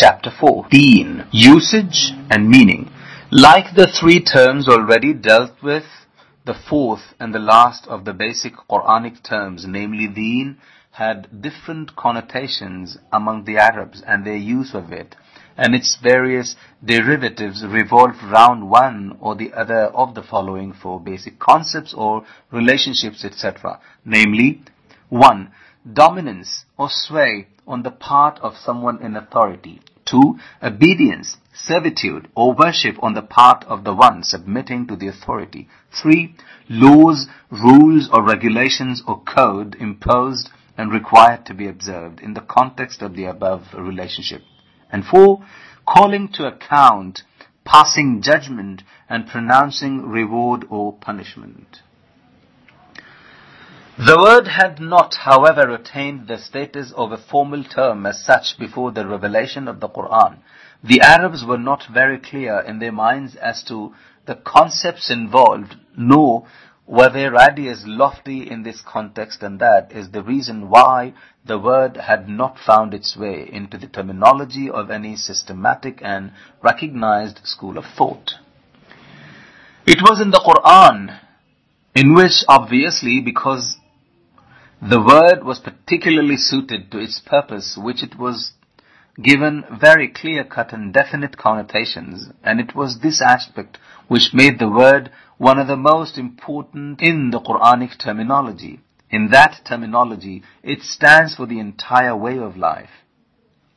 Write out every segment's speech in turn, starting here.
Chapter 4 Deen Usage and Meaning Like the three terms already dealt with, the fourth and the last of the basic Quranic terms, namely deen, had different connotations among the Arabs and their use of it, and its various derivatives revolved round one or the other of the following four basic concepts or relationships, etc. Namely, 1. Dominance or sway on the part of someone in authority. 2. Obedience, servitude or worship on the part of the one submitting to the authority. 3. Laws, rules or regulations or code imposed and required to be observed in the context of the above relationship. And 4. Calling to account, passing judgment and pronouncing reward or punishment. The word had not, however, attained the status of a formal term as such before the revelation of the Quran. The Arabs were not very clear in their minds as to the concepts involved, nor were their ideas lofty in this context, and that is the reason why the word had not found its way into the terminology of any systematic and recognized school of thought. It was in the Quran, in which obviously because the word was particularly suited to its purpose, which it was given very clear-cut and definite connotations, and it was this aspect which made the word one of the most important in the Quranic terminology. In that terminology, it stands for the entire way of life,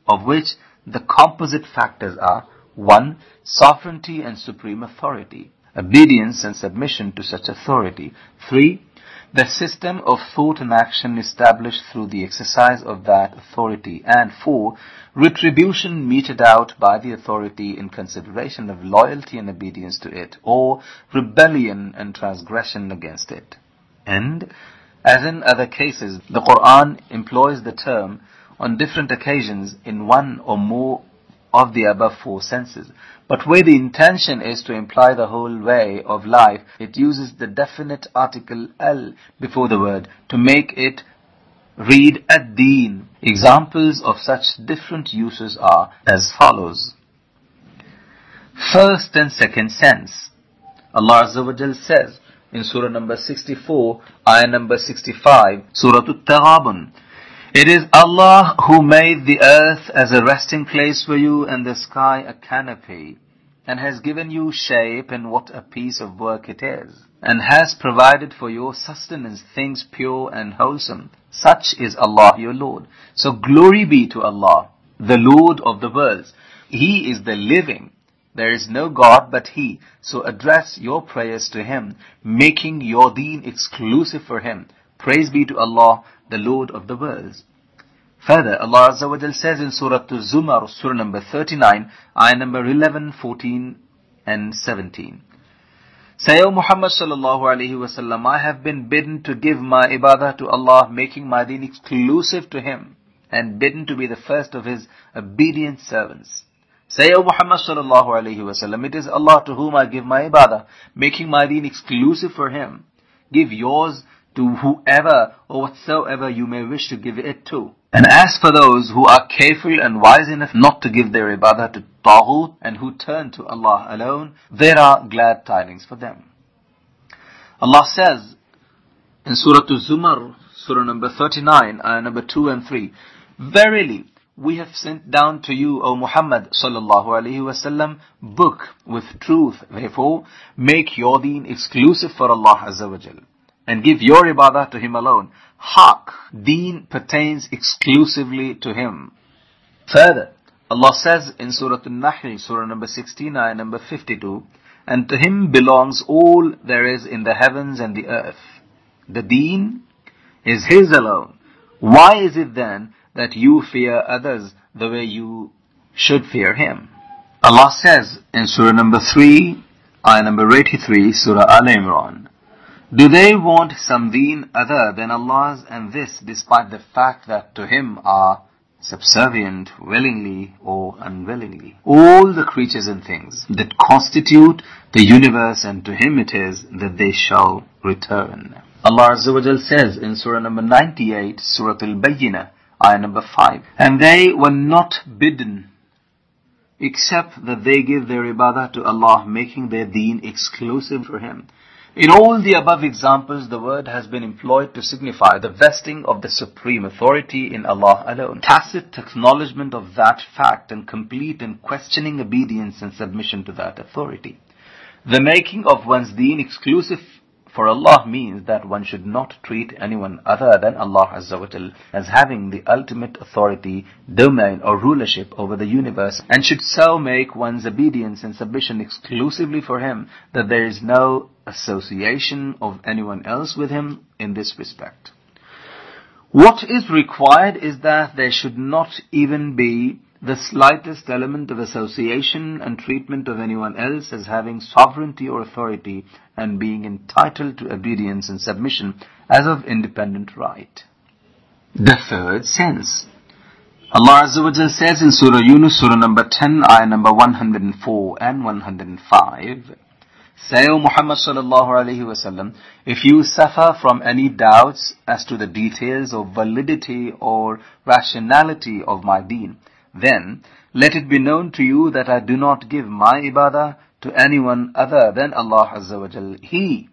of which the composite factors are 1. Sovereignty and supreme authority, obedience and submission to such authority. 3 the system of thought and action established through the exercise of that authority, and four, retribution meted out by the authority in consideration of loyalty and obedience to it, or rebellion and transgression against it. And, as in other cases, the Quran employs the term on different occasions in one or more of the above four senses. But where the intention is to imply the whole way of life, it uses the definite article al before the word to make it read ad-deen. Examples of such different uses are as follows. First and second sense. Allah Azza wa Jal says in Surah number 64, ayah number 65, Surah At-Taghabun, it is Allah who made the earth as a resting place for you and the sky a canopy, and has given you shape and what a piece of work it is, and has provided for your sustenance things pure and wholesome. Such is Allah your Lord. So glory be to Allah, the Lord of the worlds. He is the living. There is no God but He. So address your prayers to Him, making your deen exclusive for Him. Praise be to Allah, the Lord of the worlds. Further, Allah Azza wa Jal says in Surah Al-Zumar, Surah number 39, ayah number 11, 14 and 17. Say, O Muhammad sallallahu alayhi wasallam, I have been bidden to give my ibadah to Allah, making my deen exclusive to Him, and bidden to be the first of His obedient servants. Say, O Muhammad sallallahu alayhi wasallam, it is Allah to whom I give my ibadah, making my deen exclusive for Him. Give yours to whoever or whatsoever you may wish to give it to. And as for those who are careful and wise enough not to give their ibadah to Taghut and who turn to Allah alone, there are glad tidings for them. Allah says in Surah Al-Zumar, Surah number 39, ayah number 2 and 3, Verily, we have sent down to you, O Muhammad sallallahu alaihi wasallam, book with truth. Therefore, make your deen exclusive for Allah Azza wa Jalla and give your ibadah to Him alone. Haq, deen pertains exclusively to Him. Further, Allah says in Surah Al-Nahl, Surah number 69, number 52, and to Him belongs all there is in the heavens and the earth. The deen is His alone. Why is it then that you fear others the way you should fear Him? Allah says in Surah number 3, ayah number 83, Surah Al-Imran, do they want some deen other than Allah's and this despite the fact that to Him are subservient willingly or unwillingly. All the creatures and things that constitute the universe and to Him it is that they shall return. Allah says in Surah number 98, Surah Al-Bayyinah, ayah number 5, And they were not bidden except that they give their ibadah to Allah, making their deen exclusive for Him. In all the above examples, the word has been employed to signify the vesting of the supreme authority in Allah alone. Tacit acknowledgement of that fact and complete and questioning obedience and submission to that authority. The making of one's deen exclusive for Allah means that one should not treat anyone other than Allah Azza as having the ultimate authority, domain or rulership over the universe and should so make one's obedience and submission exclusively for Him that there is no association of anyone else with Him in this respect. What is required is that there should not even be the slightest element of association and treatment of anyone else as having sovereignty or authority and being entitled to obedience and submission as of independent right. The third sense. Allah Azza wa Jal says in Surah Yunus, Surah number 10, ayah number 104 and 105, Say, O Muhammad sallallahu alayhi wasallam, if you suffer from any doubts as to the details of validity or rationality of my deen, then let it be known to you that I do not give my ibadah to anyone other than Allah Azza wa Jal. He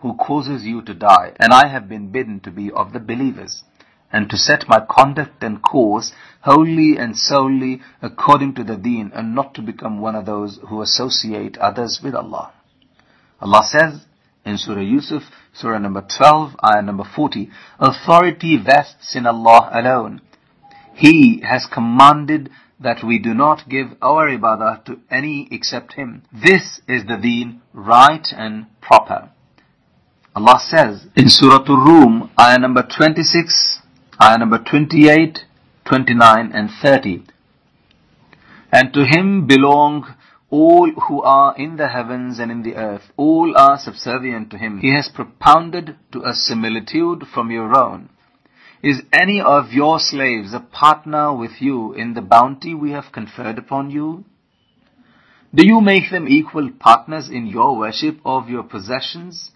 who causes you to die, and I have been bidden to be of the believers, and to set my conduct and course wholly and solely according to the deen, and not to become one of those who associate others with Allah. Allah says in Surah Yusuf, Surah number 12, ayah number 40, Authority vests in Allah alone. He has commanded that we do not give our ibadah to any except Him. This is the deen right and proper. Allah says in Surah Ar-Rum, ayah number 26, ayah number 28, 29 and 30, And to Him belong all who are in the heavens and in the earth. All are subservient to Him. He has propounded to us similitude from your own is any of your slaves a partner with you in the bounty we have conferred upon you? Do you make them equal partners in your worship of your possessions?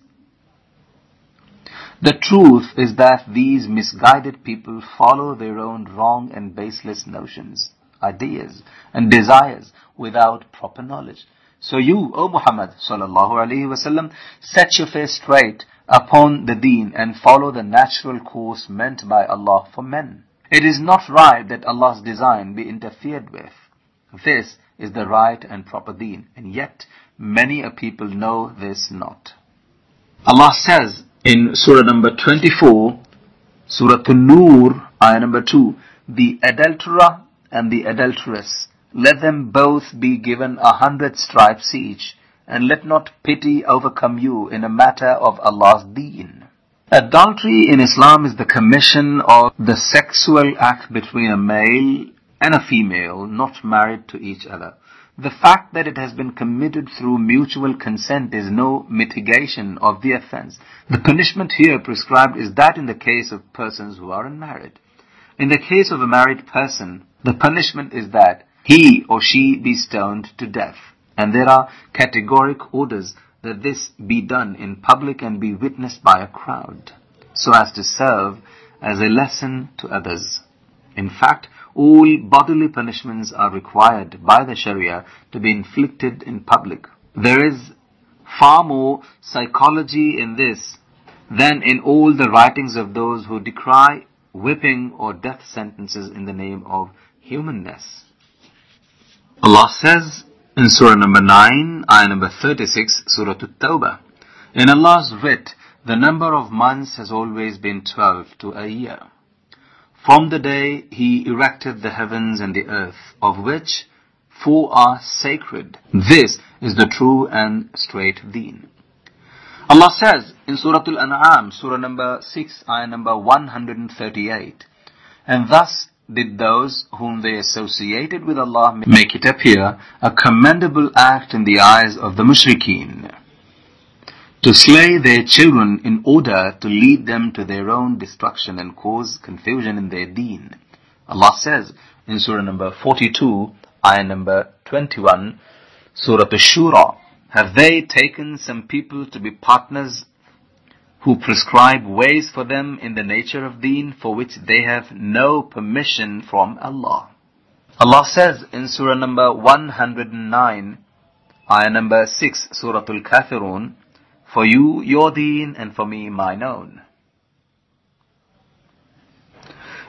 The truth is that these misguided people follow their own wrong and baseless notions, ideas, and desires without proper knowledge. So you, O Muhammad sallallahu alaihi wasallam, set your face straight upon the deen and follow the natural course meant by Allah for men. It is not right that Allah's design be interfered with. This is the right and proper deen, and yet many a people know this not. Allah says in Surah number 24, Surah An-Nur, ayah number 2, the adulterer and the adulteress, let them both be given a hundred stripes each, and let not pity overcome you in a matter of Allah's deen. Adultery in Islam is the commission of the sexual act between a male and a female not married to each other. The fact that it has been committed through mutual consent is no mitigation of the offense. The punishment here prescribed is that in the case of persons who are unmarried. In the case of a married person, the punishment is that he or she be stoned to death. And there are categoric orders that this be done in public and be witnessed by a crowd, so as to serve as a lesson to others. In fact, all bodily punishments are required by the Sharia to be inflicted in public. There is far more psychology in this than in all the writings of those who decry whipping or death sentences in the name of humanness. Allah says in Surah number 9, ayah number 36, Surah At-Tawbah, in Allah's writ, the number of months has always been 12 to a year. From the day He erected the heavens and the earth, of which four are sacred. This is the true and straight deen. Allah says in Surah Al-An'am, Surah number 6, ayah number 138, and thus did those whom they associated with Allah make it appear a commendable act in the eyes of the mushrikeen to slay their children in order to lead them to their own destruction and cause confusion in their deen. Allah says in Surah number 42, ayah number 21, Surah Ash-Shura, have they taken some people to be partners who prescribe ways for them in the nature of deen for which they have no permission from Allah. Allah says in Surah number 109, ayah number 6, Surah Al-Kafirun, For you, your deen, and for me, mine own.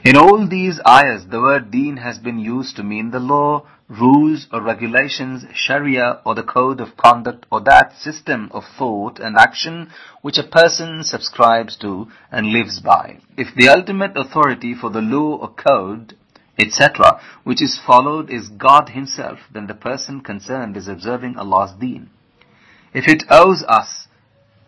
In all these ayahs, the word deen has been used to mean the law, rules or regulations, sharia or the code of conduct or that system of thought and action which a person subscribes to and lives by. If the ultimate authority for the law or code, etc., which is followed is God himself, then the person concerned is observing Allah's deen. If it owes us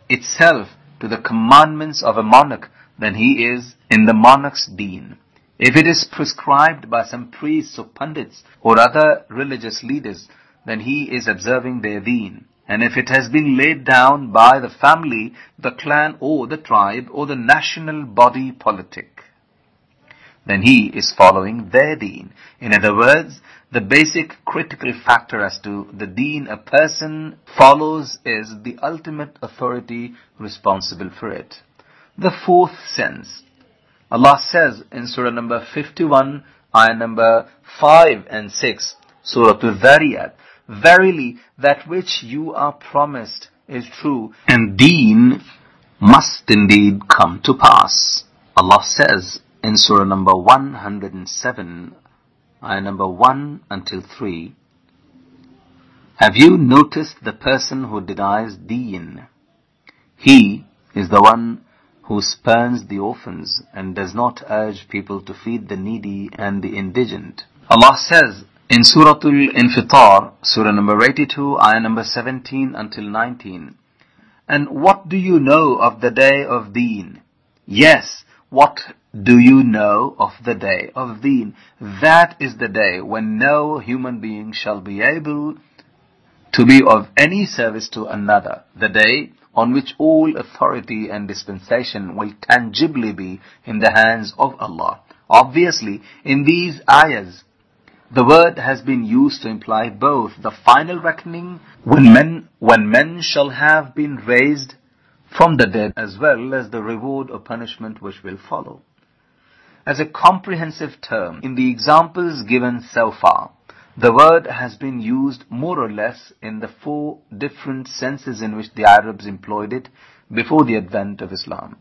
itself to the commandments of a monarch, then he is in the monarch's deen. If it is prescribed by some priests or pundits or other religious leaders, then he is observing their deen. And if it has been laid down by the family, the clan or the tribe or the national body politic, then he is following their deen. In other words, the basic critical factor as to the deen a person follows is the ultimate authority responsible for it. The fourth sense Allah says in Surah number 51, ayah number 5 and 6, Surah Al-Dhariyat, Verily, that which you are promised is true, and deen must indeed come to pass. Allah says in Surah number 107, ayah number 1 until 3, Have you noticed the person who denies deen? He is the one who spurns the orphans and does not urge people to feed the needy and the indigent. Allah says in Surah Al-Infitar, Surah number 82, ayah number 17 until 19, And what do you know of the day of deen? Yes, what do you know of the day of deen? That is the day when no human being shall be able to be of any service to another. The day on which all authority and dispensation will tangibly be in the hands of Allah. Obviously, in these ayahs, the word has been used to imply both the final reckoning when men, when men shall have been raised from the dead as well as the reward or punishment which will follow. As a comprehensive term, in the examples given so far, the word has been used more or less in the four different senses in which the Arabs employed it before the advent of Islam.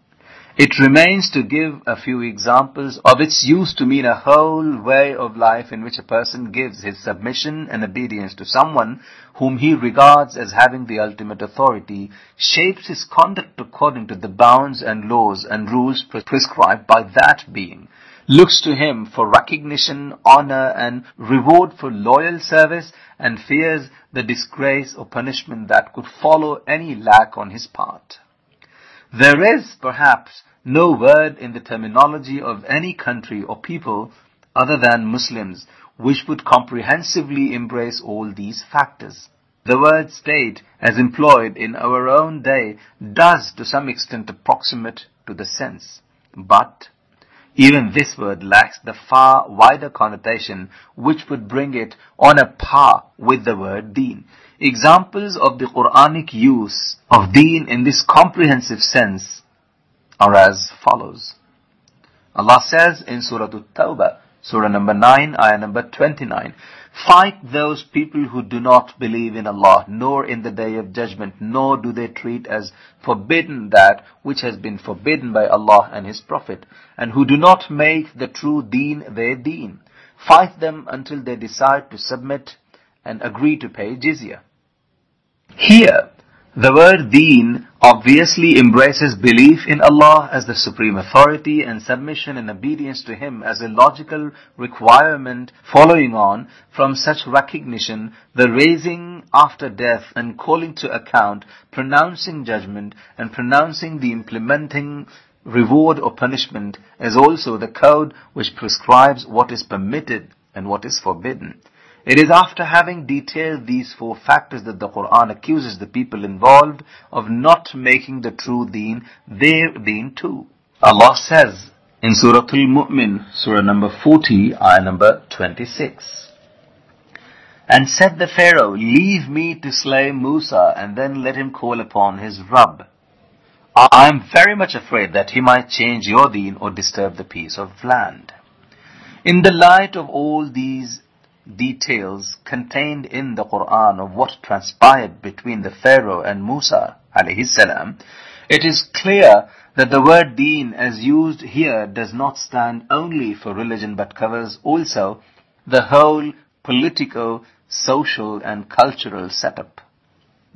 It remains to give a few examples of its use to mean a whole way of life in which a person gives his submission and obedience to someone whom he regards as having the ultimate authority, shapes his conduct according to the bounds and laws and rules prescribed by that being, looks to him for recognition, honor, and reward for loyal service, and fears the disgrace or punishment that could follow any lack on his part. There is, perhaps, no word in the terminology of any country or people other than Muslims which would comprehensively embrace all these factors. The word state, as employed in our own day, does to some extent approximate to the sense. But even this word lacks the far wider connotation which would bring it on a par with the word deen. Examples of the Quranic use of deen in this comprehensive sense are as follows. Allah says in Surah At-Tawbah, Surah number 9, ayah number 29, Fight those people who do not believe in Allah, nor in the day of judgment, nor do they treat as forbidden that which has been forbidden by Allah and His Prophet, and who do not make the true deen their deen. Fight them until they decide to submit and agree to pay jizya. Here, the word deen obviously embraces belief in Allah as the supreme authority and submission and obedience to Him as a logical requirement following on from such recognition, the raising after death and calling to account, pronouncing judgment and pronouncing the implementing reward or punishment is also the code which prescribes what is permitted and what is forbidden. It is after having detailed these four factors that the Quran accuses the people involved of not making the true deen their deen too. Allah says in Surah Al-Mu'min, Surah number 40, ayah number 26. And said the Pharaoh, Leave me to slay Musa and then let him call upon his Rabb. I am very much afraid that he might change your deen or disturb the peace of land. In the light of all these details contained in the Quran of what transpired between the Pharaoh and Musa alayhi salam, it is clear that the word deen as used here does not stand only for religion but covers also the whole political, social and cultural setup.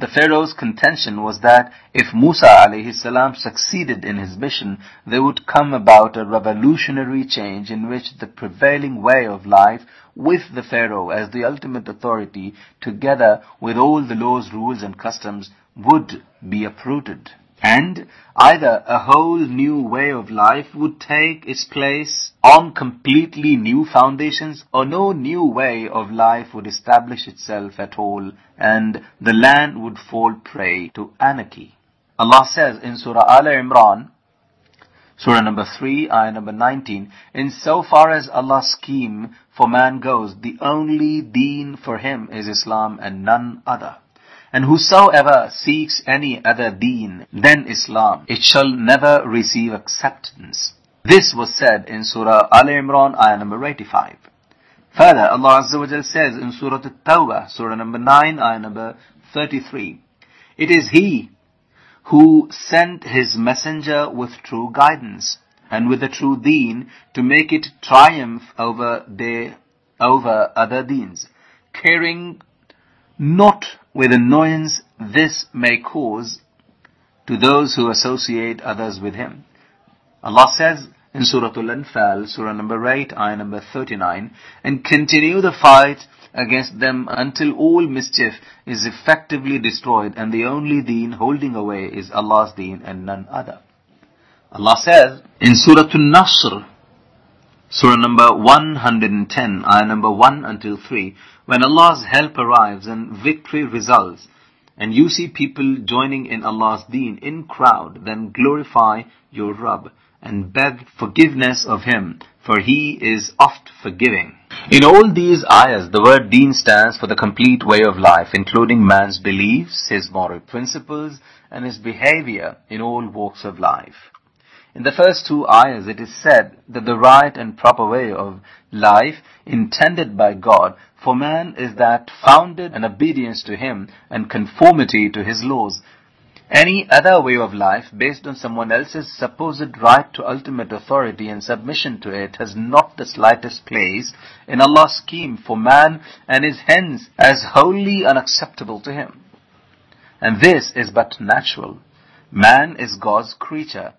The Pharaoh's contention was that if Musa alayhi salam succeeded in his mission, there would come about a revolutionary change in which the prevailing way of life with the Pharaoh as the ultimate authority, together with all the laws, rules and customs, would be uprooted and either a whole new way of life would take its place on completely new foundations or no new way of life would establish itself at all and the land would fall prey to anarchy. Allah says in Surah Al Imran, Surah number 3, ayah number 19, In so far as Allah's scheme for man goes, the only deen for him is Islam and none other. And whosoever seeks any other deen than Islam, it shall never receive acceptance. This was said in Surah Al Imran, ayah number 85. Further, Allah Azza wa Jal says in Surah At-Tawbah, Surah number 9, ayah number 33, It is He who sent His messenger with true guidance and with the true deen to make it triumph over their, over other deens, caring not with annoyance this may cause to those who associate others with him. Allah says in Surah Al-Anfal, Surah number 8, ayah number 39, and continue the fight against them until all mischief is effectively destroyed and the only deen holding away is Allah's deen and none other. Allah says in Surah Al-Nasr, Surah number 110, ayah number 1 until 3, when Allah's help arrives and victory results, and you see people joining in Allah's deen in crowd, then glorify your Rabb and beg forgiveness of Him, for He is oft forgiving. In all these ayahs, the word deen stands for the complete way of life, including man's beliefs, his moral principles, and his behavior in all walks of life. In the first two ayahs, it is said that the right and proper way of life intended by God for man is that founded in obedience to Him and conformity to His laws. Any other way of life based on someone else's supposed right to ultimate authority and submission to it has not the slightest place in Allah's scheme for man and is hence as wholly unacceptable to Him. And this is but natural. Man is God's creature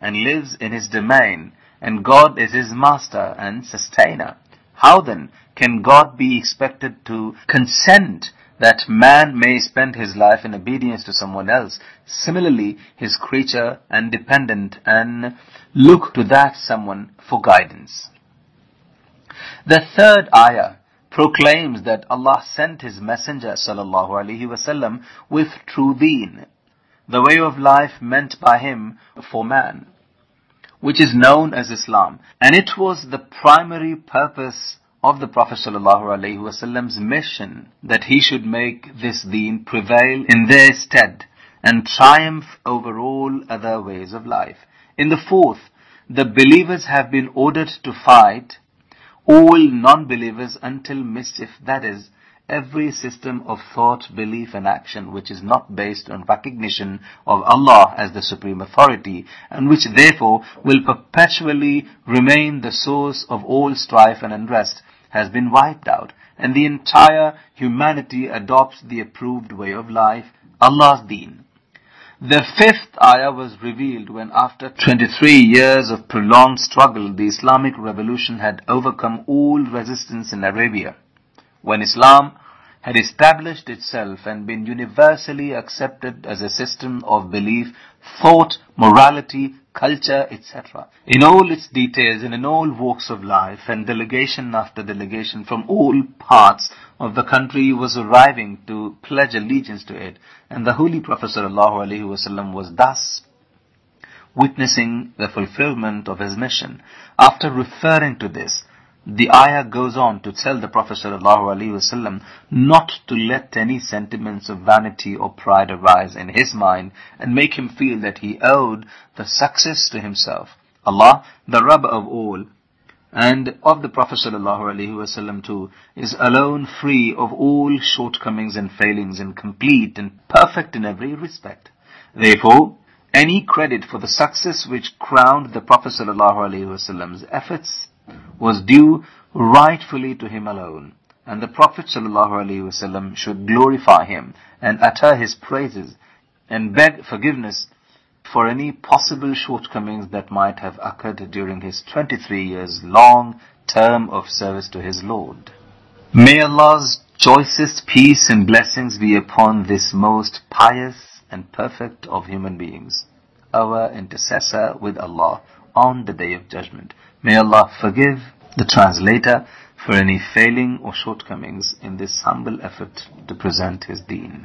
and lives in His domain and God is His master and sustainer. How then can God be expected to consent that man may spend his life in obedience to someone else, similarly his creature and dependent, and look to that someone for guidance? The third ayah proclaims that Allah sent His Messenger sallallahu alaihi wasallam with true deen, the way of life meant by Him for man which is known as Islam. And it was the primary purpose of the Prophet ﷺ's mission that he should make this deen prevail in their stead and triumph over all other ways of life. In the fourth, the believers have been ordered to fight all non-believers until mischief, that is, every system of thought, belief and action which is not based on recognition of Allah as the supreme authority and which therefore will perpetually remain the source of all strife and unrest has been wiped out and the entire humanity adopts the approved way of life, Allah's deen. The fifth ayah was revealed when after 23 years of prolonged struggle, the Islamic revolution had overcome all resistance in Arabia when Islam had established itself and been universally accepted as a system of belief, thought, morality, culture, etc. In all its details and in all walks of life and delegation after delegation from all parts of the country was arriving to pledge allegiance to it and the Holy Prophet ﷺ was thus witnessing the fulfillment of his mission. After referring to this, the ayah goes on to tell the Prophet ﷺ not to let any sentiments of vanity or pride arise in his mind and make him feel that he owed the success to himself. Allah, the Rabb of all, and of the Prophet ﷺ too, is alone free of all shortcomings and failings and complete and perfect in every respect. Therefore, any credit for the success which crowned the Prophet ﷺ's efforts was due rightfully to him alone. And the Prophet ﷺ should glorify him and utter his praises and beg forgiveness for any possible shortcomings that might have occurred during his 23 years long term of service to his Lord. May Allah's choicest peace and blessings be upon this most pious and perfect of human beings, our intercessor with Allah on the day of judgment. May Allah forgive the translator for any failing or shortcomings in this humble effort to present his deen.